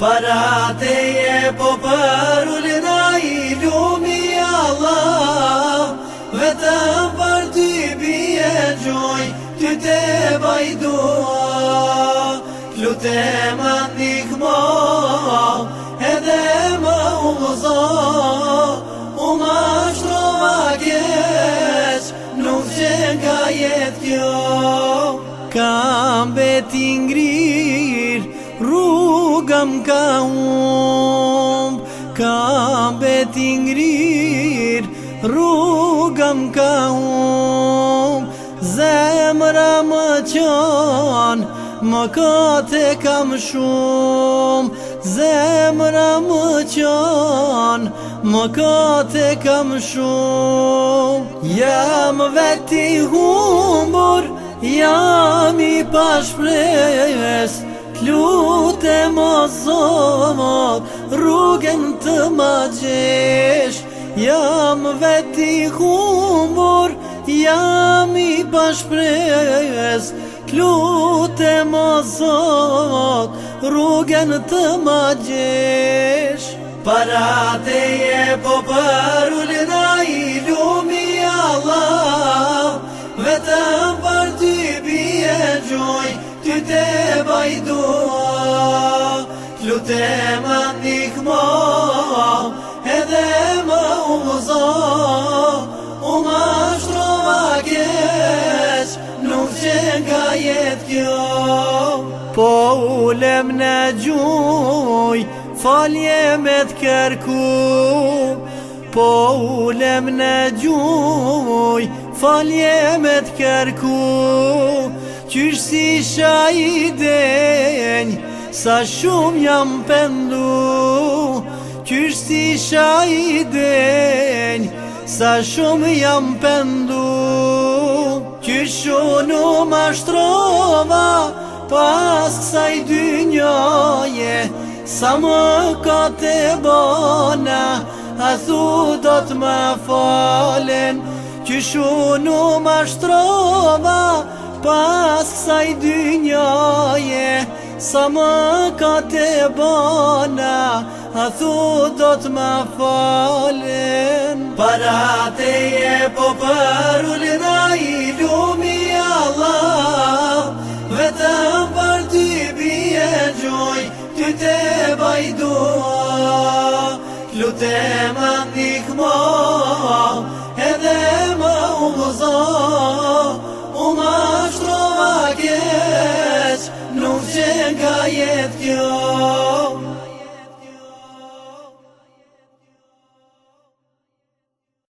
Para e po për në i lumi Allah Vetëm për ty bje gjoj, ty te bajdua Lute më ndihmo, mo, edhe më uzo U më shtrova kjes, nuk qenë ka jetë kjo Kam beti ngrinë rruga më ka umbë Ka beti ngrir Rruga më ka umbë Zemra më qonë Më kate kam shumë Zemra më qonë Më kate kam shumë Jam veti humbur Jam i pashpresë Plutem o zomot, rrugën të ma gjesh Jam veti humur, jam i bashpres Plutem o zomot, rrugën të ma gjesh Parate po Ty te bajdua Lute më ndihmo Edhe më umëzo U më ashtro më kesh Nuk qenë ka jetë kjo Po ulem në gjuj Falje me të kërku Po ulem në gjuj Falje me të kërku Qysh si isha i denj, sa shumë jam pëndu Qysh si isha i denj, sa shumë jam pëndu Qysh unë u ma shtrova, pas kësaj i dy njoje Sa më ka të bona, a thu do të më falen Qysh unë u ma shtrova, pas dy njoje Pas kësaj dy njaje Sa më ka të bana A thu do të më falen Para je po për u i lumi Allah Vetëm për ty bje gjoj Ty të bajdua Lutë më ndihmo Edhe më uvëzoh